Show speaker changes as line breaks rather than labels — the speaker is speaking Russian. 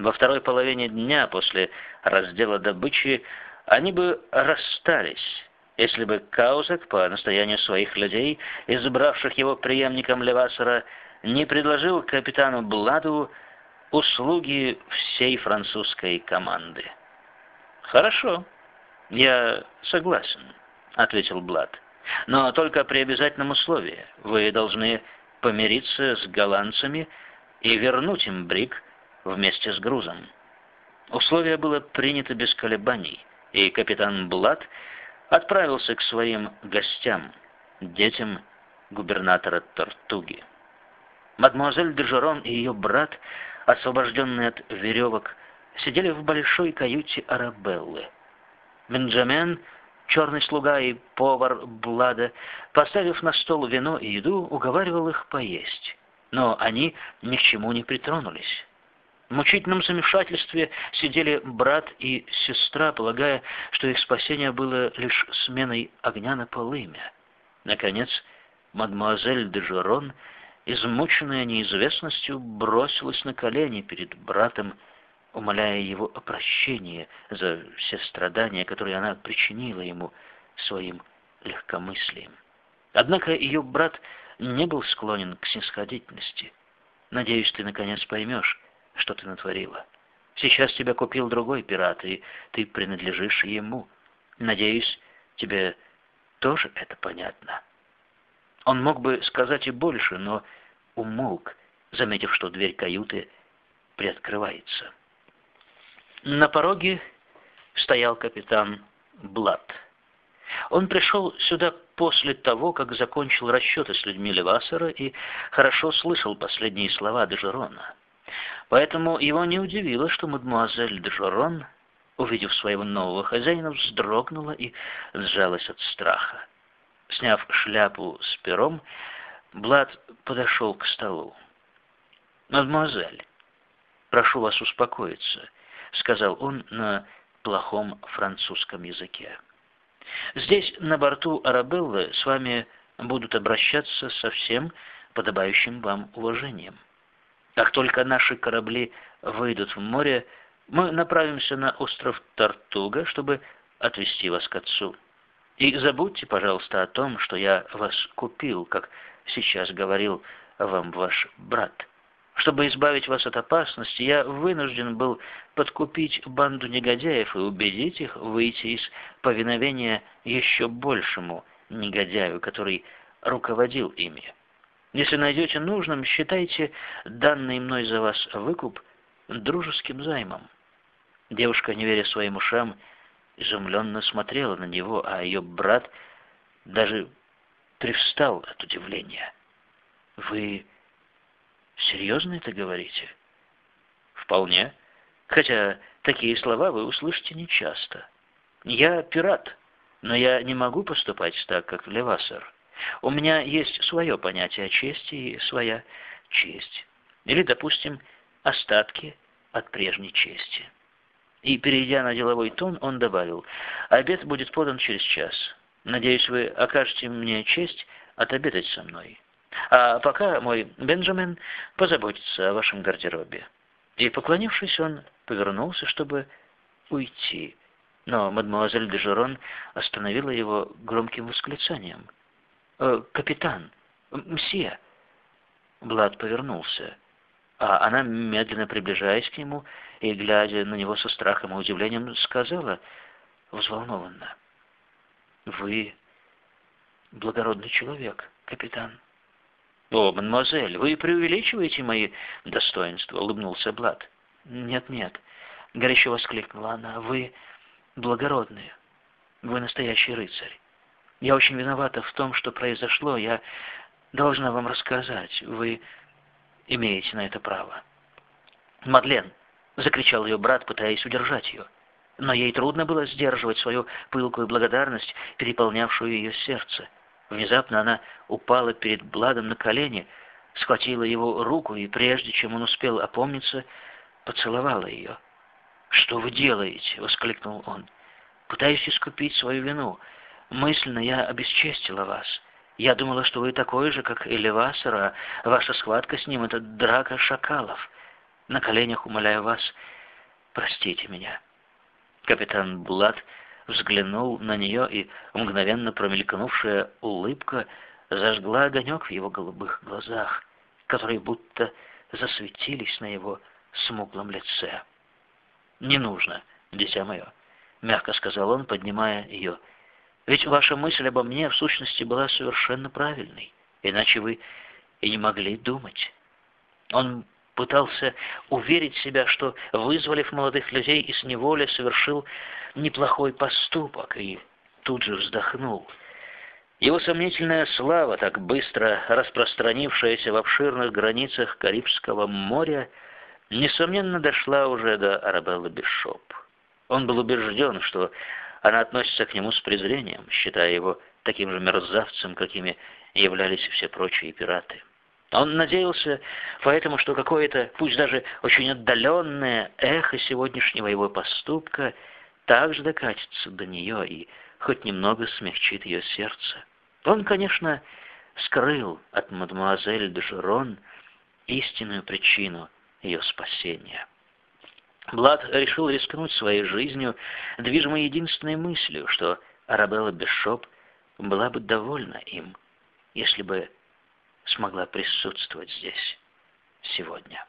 Во второй половине дня после раздела добычи они бы расстались, если бы Каузек по настоянию своих людей, избравших его преемником Левасера, не предложил капитану Бладу услуги всей французской команды. «Хорошо, я согласен», — ответил Блад. «Но только при обязательном условии. Вы должны помириться с голландцами и вернуть им брик вместе с грузом». Условие было принято без колебаний, и капитан Блад отправился к своим гостям, детям губернатора Тортуги. Мадемуазель Дежерон и ее брат, освобожденные от веревок, сидели в большой каюте Арабеллы. Бенджамен, черный слуга и повар Блада, поставив на стол вино и еду, уговаривал их поесть. Но они ни к чему не притронулись. В мучительном замешательстве сидели брат и сестра, полагая, что их спасение было лишь сменой огня на полымя. Наконец, мадемуазель де Жерон, измученная неизвестностью, бросилась на колени перед братом, умоляя его о прощении за все страдания, которые она причинила ему своим легкомыслием. Однако ее брат не был склонен к снисходительности. «Надеюсь, ты наконец поймешь, что ты натворила. Сейчас тебя купил другой пират, и ты принадлежишь ему. Надеюсь, тебе тоже это понятно». Он мог бы сказать и больше, но умолк, заметив, что дверь каюты приоткрывается. На пороге стоял капитан Блад. Он пришел сюда после того, как закончил расчеты с людьми Левасера и хорошо слышал последние слова Дежерона. Поэтому его не удивило, что мадемуазель Дежерон, увидев своего нового хозяина, вздрогнула и сжалась от страха. Сняв шляпу с пером, Блад подошел к столу. «Мадемуазель, прошу вас успокоиться». — сказал он на плохом французском языке. «Здесь, на борту Арабеллы, с вами будут обращаться со всем подобающим вам уважением. Как только наши корабли выйдут в море, мы направимся на остров Тартуга, чтобы отвезти вас к отцу. И забудьте, пожалуйста, о том, что я вас купил, как сейчас говорил вам ваш брат. Чтобы избавить вас от опасности, я вынужден был подкупить банду негодяев и убедить их выйти из повиновения еще большему негодяю, который руководил ими. Если найдете нужным, считайте данный мной за вас выкуп дружеским займом. Девушка, не веря своим ушам, изумленно смотрела на него, а ее брат даже привстал от удивления. «Вы Серьезно это говорите? Вполне. Хотя такие слова вы услышите нечасто. Я пират, но я не могу поступать так, как Левасер. У меня есть свое понятие чести и своя честь. Или, допустим, остатки от прежней чести. И, перейдя на деловой тон, он добавил, «Обед будет подан через час. Надеюсь, вы окажете мне честь отобедать со мной». А пока мой Бенджамин позаботится о вашем гардеробе». И, поклонившись, он повернулся, чтобы уйти. Но мадемуазель де Жерон остановила его громким восклицанием. «Э, «Капитан! Мсье!» Блад повернулся, а она, медленно приближаясь к нему и, глядя на него со страхом и удивлением, сказала взволнованно. «Вы благородный человек, капитан». «О, мадемуазель, вы преувеличиваете мои достоинства», — улыбнулся Блад. «Нет-нет», — горячо воскликнула она, — «вы благородные, вы настоящий рыцарь. Я очень виновата в том, что произошло, я должна вам рассказать, вы имеете на это право». «Мадлен!» — закричал ее брат, пытаясь удержать ее. Но ей трудно было сдерживать свою пылкую благодарность, переполнявшую ее сердце. Внезапно она упала перед Бладом на колени, схватила его руку и, прежде чем он успел опомниться, поцеловала ее. «Что вы делаете?» — воскликнул он. «Пытаюсь искупить свою вину. Мысленно я обесчестила вас. Я думала, что вы такой же, как Элевасер, а ваша схватка с ним — это драка шакалов. на коленях умоляю вас, простите меня». Капитан Блад взглянул на нее, и мгновенно промелькнувшая улыбка зажгла огонек в его голубых глазах, которые будто засветились на его смуглом лице. «Не нужно, дитя мое», — мягко сказал он, поднимая ее. «Ведь ваша мысль обо мне, в сущности, была совершенно правильной, иначе вы и не могли думать». Он пытался уверить себя, что, вызволив молодых людей из неволи, совершил неплохой поступок, и тут же вздохнул. Его сомнительная слава, так быстро распространившаяся в обширных границах Карибского моря, несомненно, дошла уже до Арабеллы Бишоп. Он был убежден, что она относится к нему с презрением, считая его таким же мерзавцем, какими являлись все прочие пираты. Он надеялся поэтому, что какое-то, пусть даже очень отдаленное эхо сегодняшнего его поступка также докатится до нее и хоть немного смягчит ее сердце. Он, конечно, скрыл от мадемуазель де Жерон истинную причину ее спасения. Блад решил рискнуть своей жизнью, движимой единственной мыслью, что Арабелла Бешоп была бы довольна им, если бы смогла присутствовать здесь сегодня.